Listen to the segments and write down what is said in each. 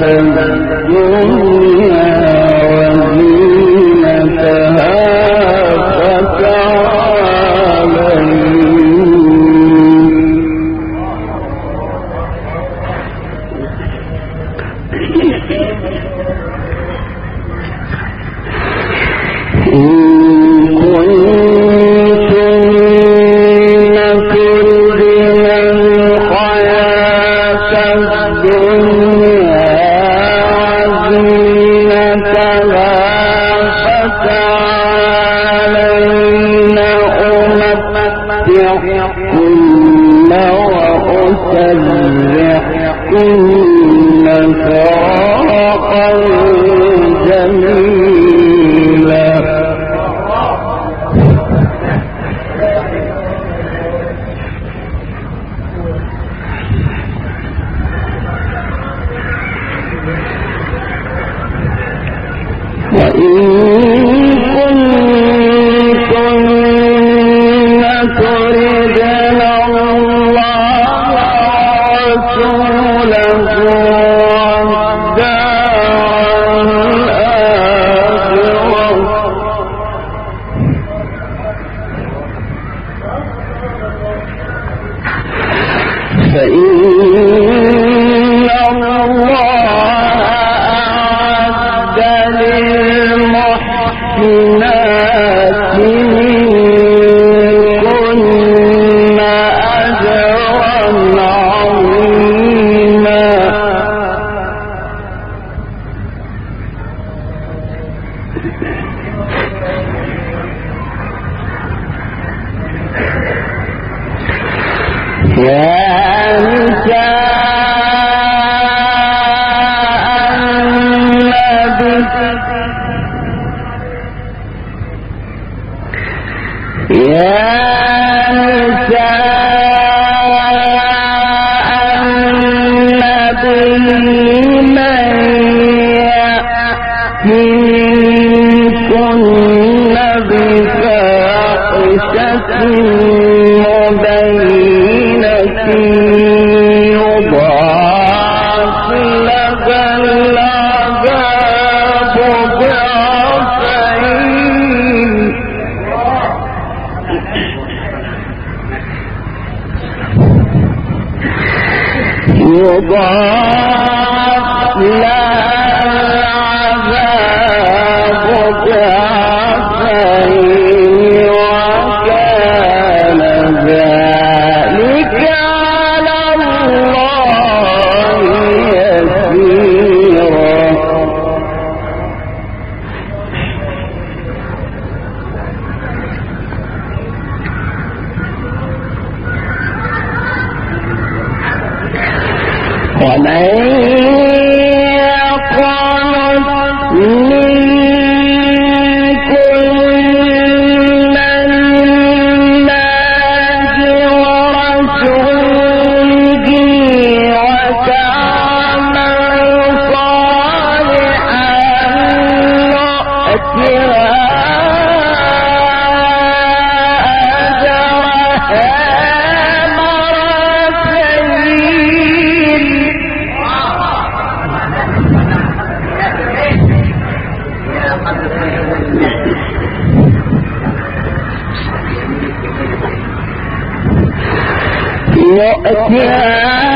Yolunda لا وأكرام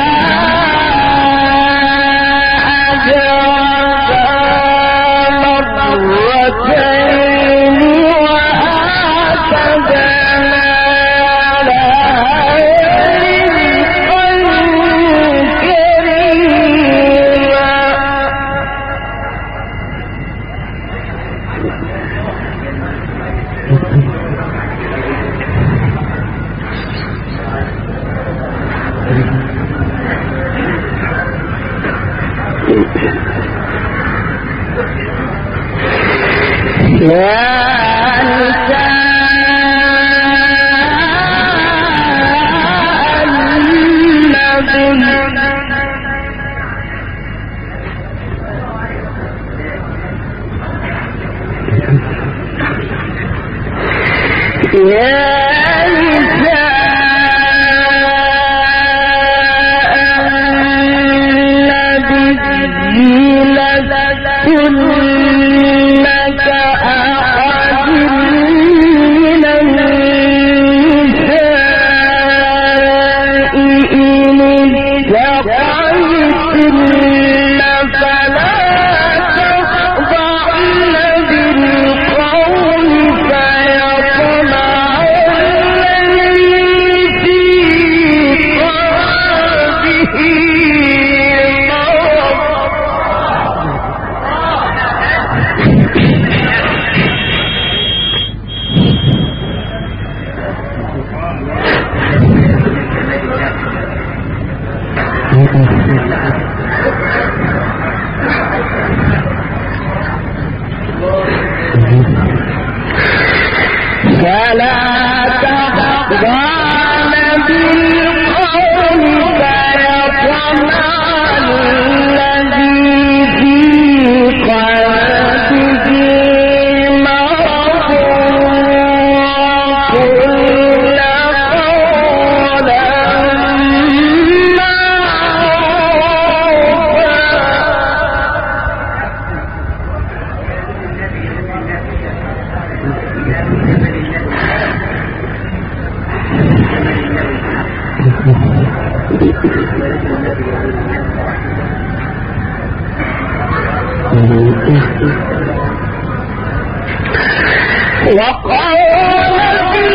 وقال في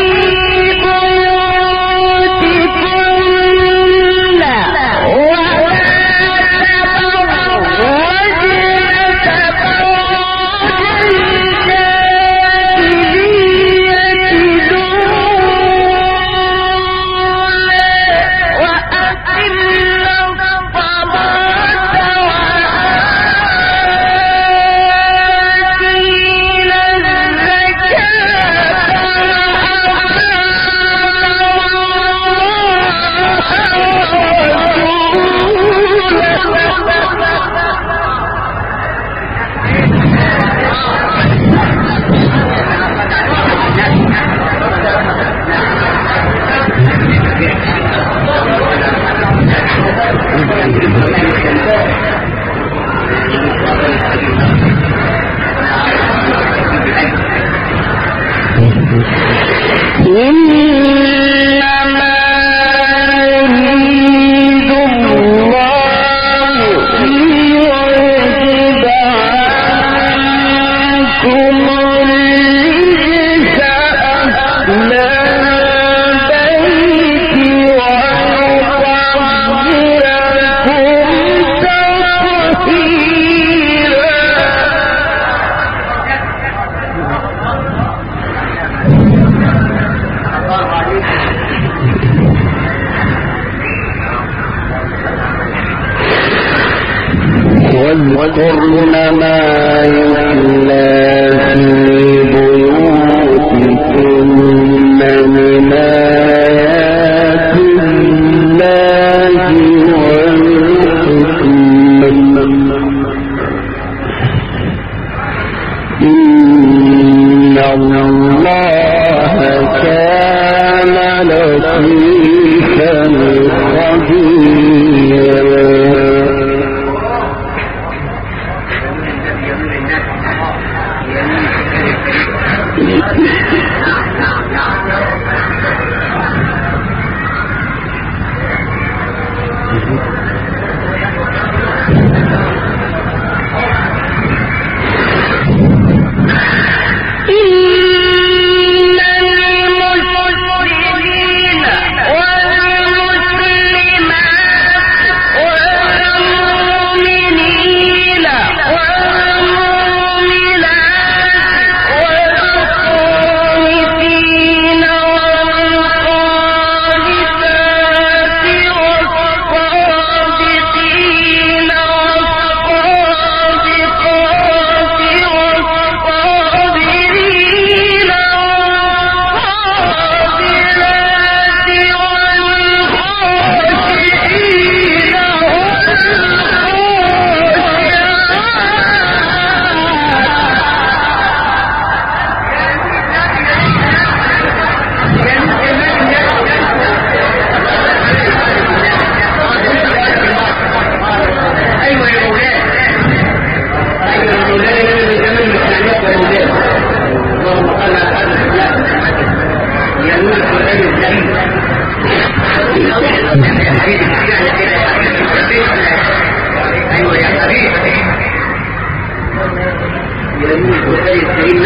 والخاشعين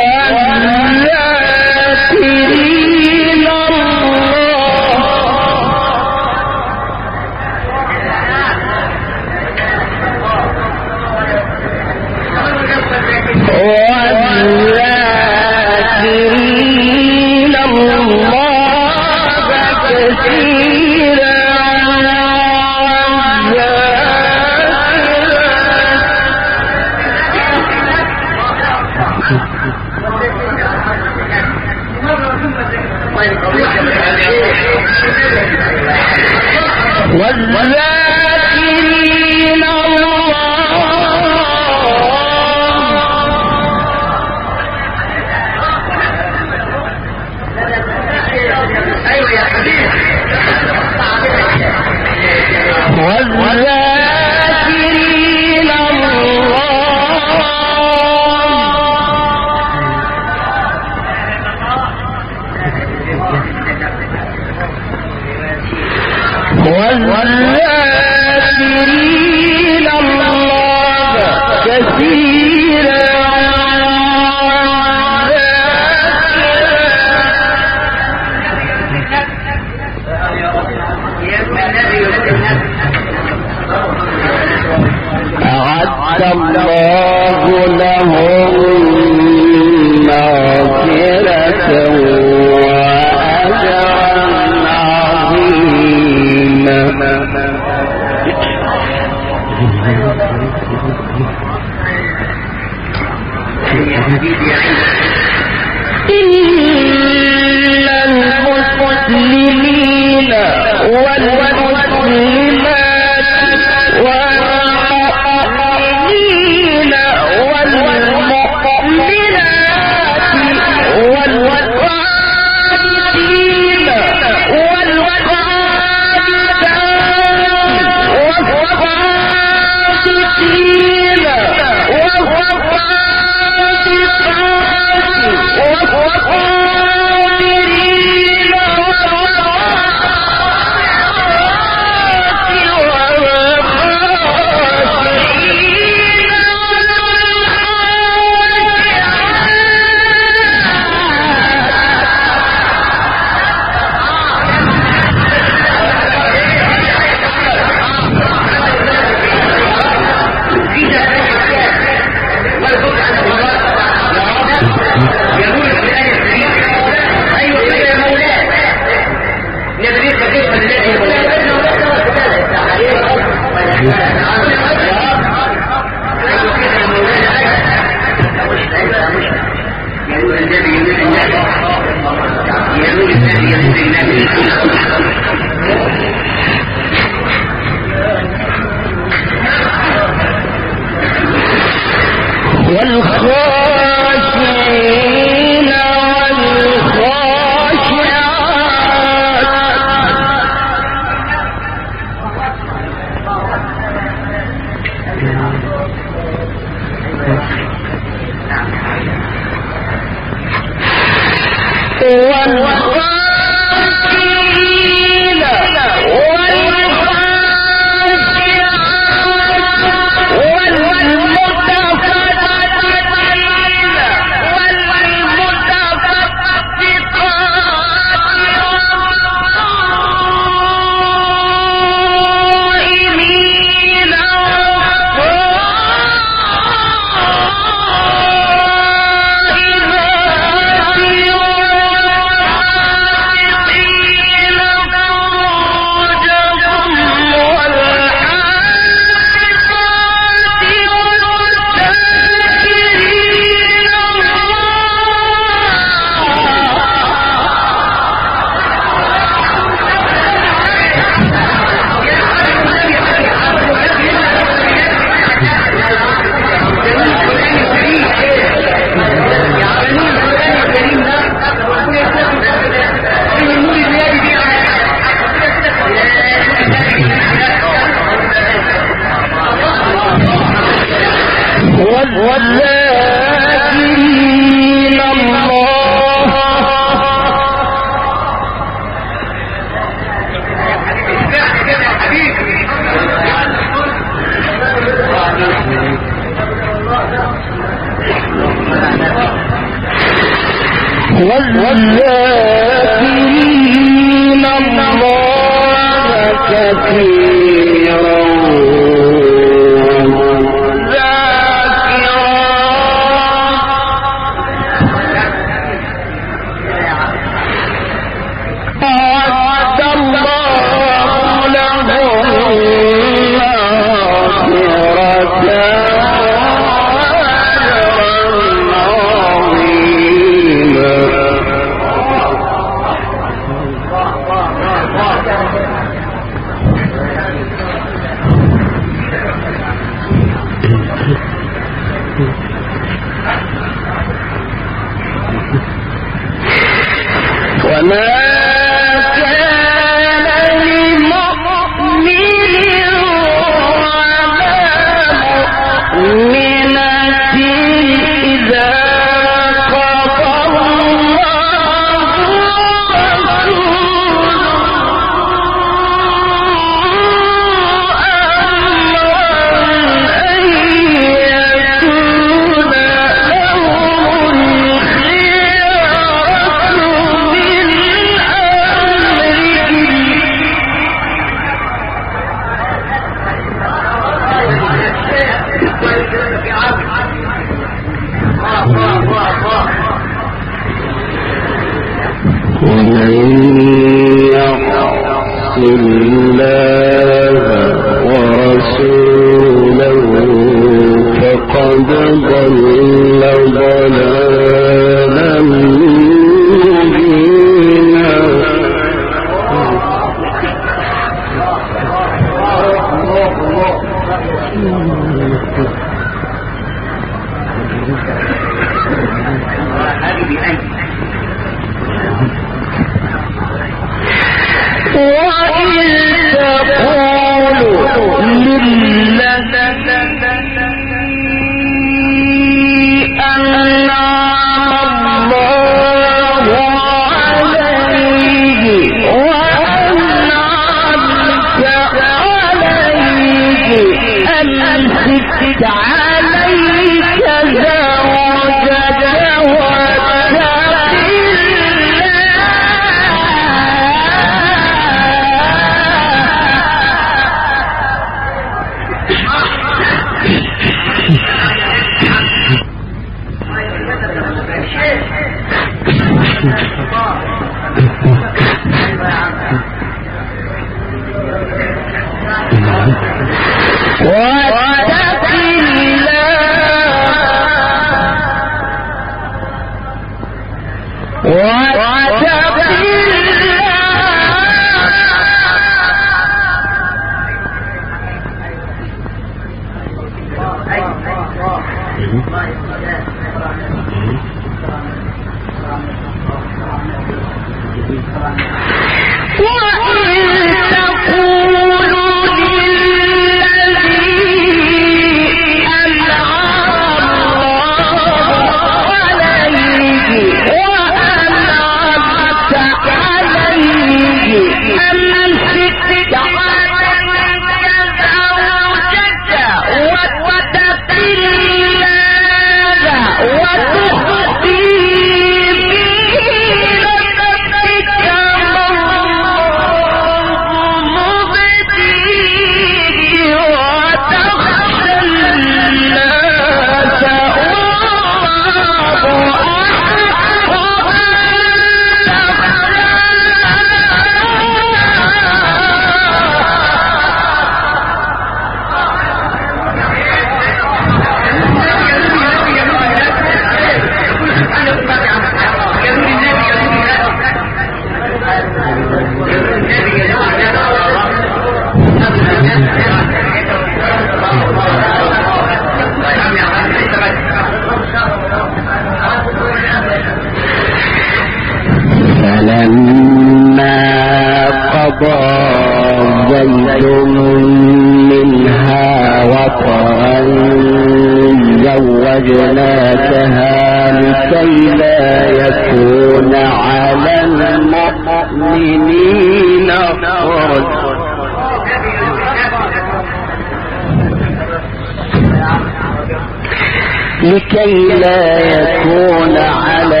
كي لا يكون على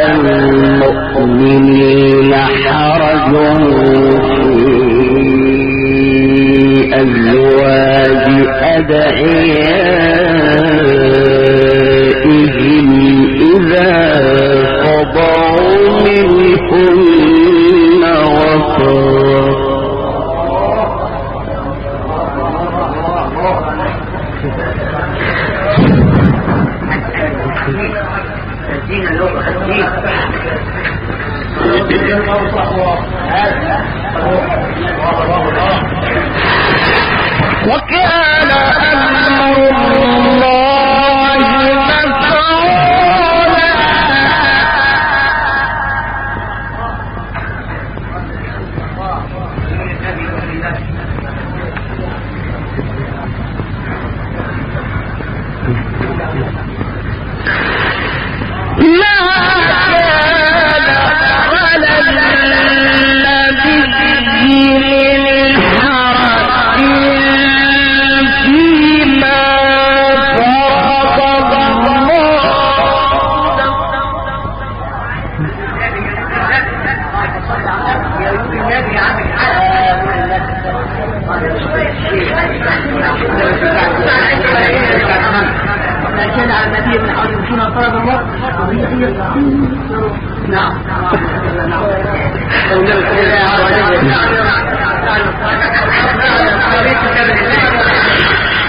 المؤمنين حرج في أزواج أدعيائهم إذا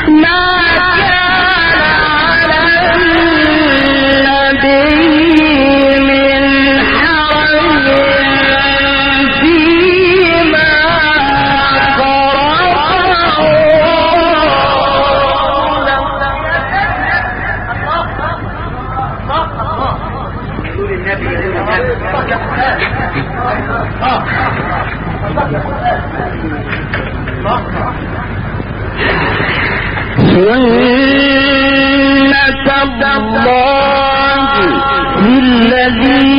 نہ سنة الله الذي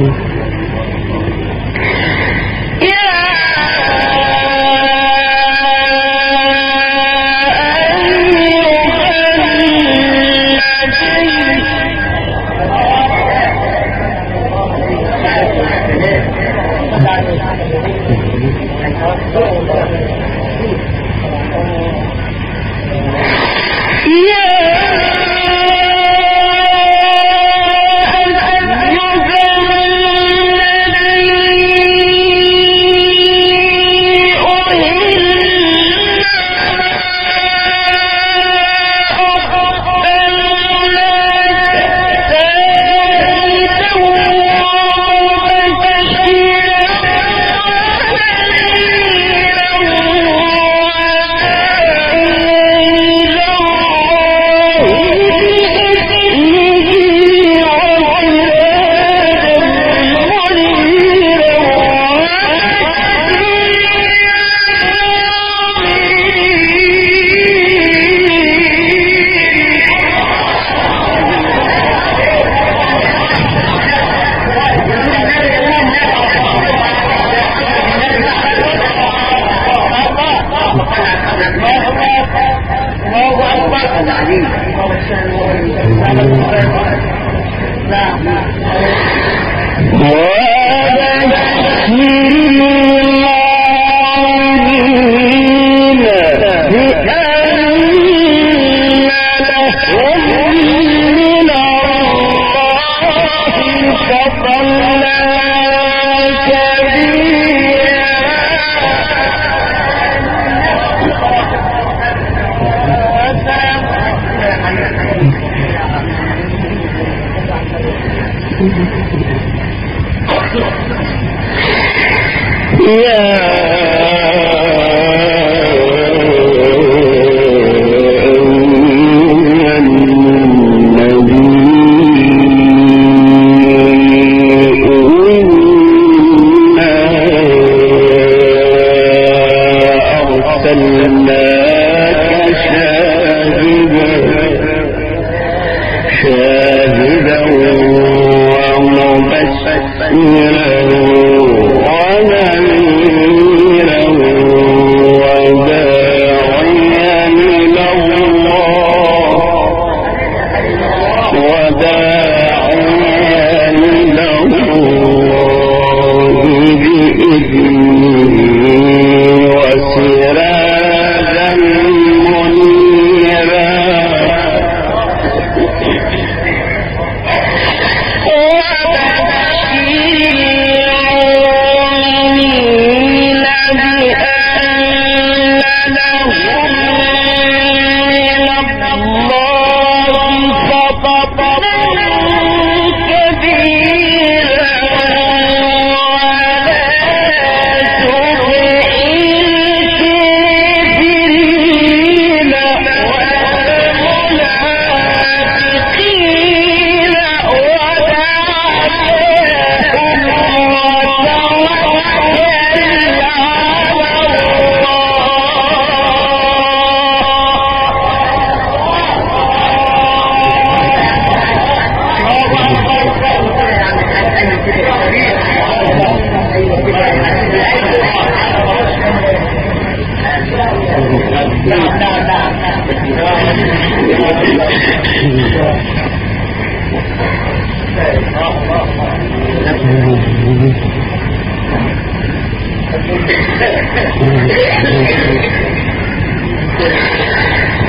happy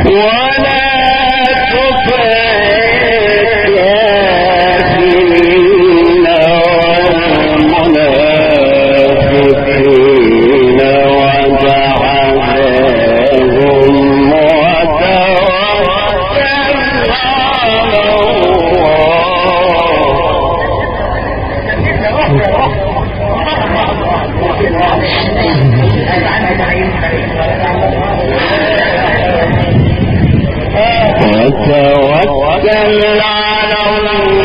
ولا تطع وتوكل على الله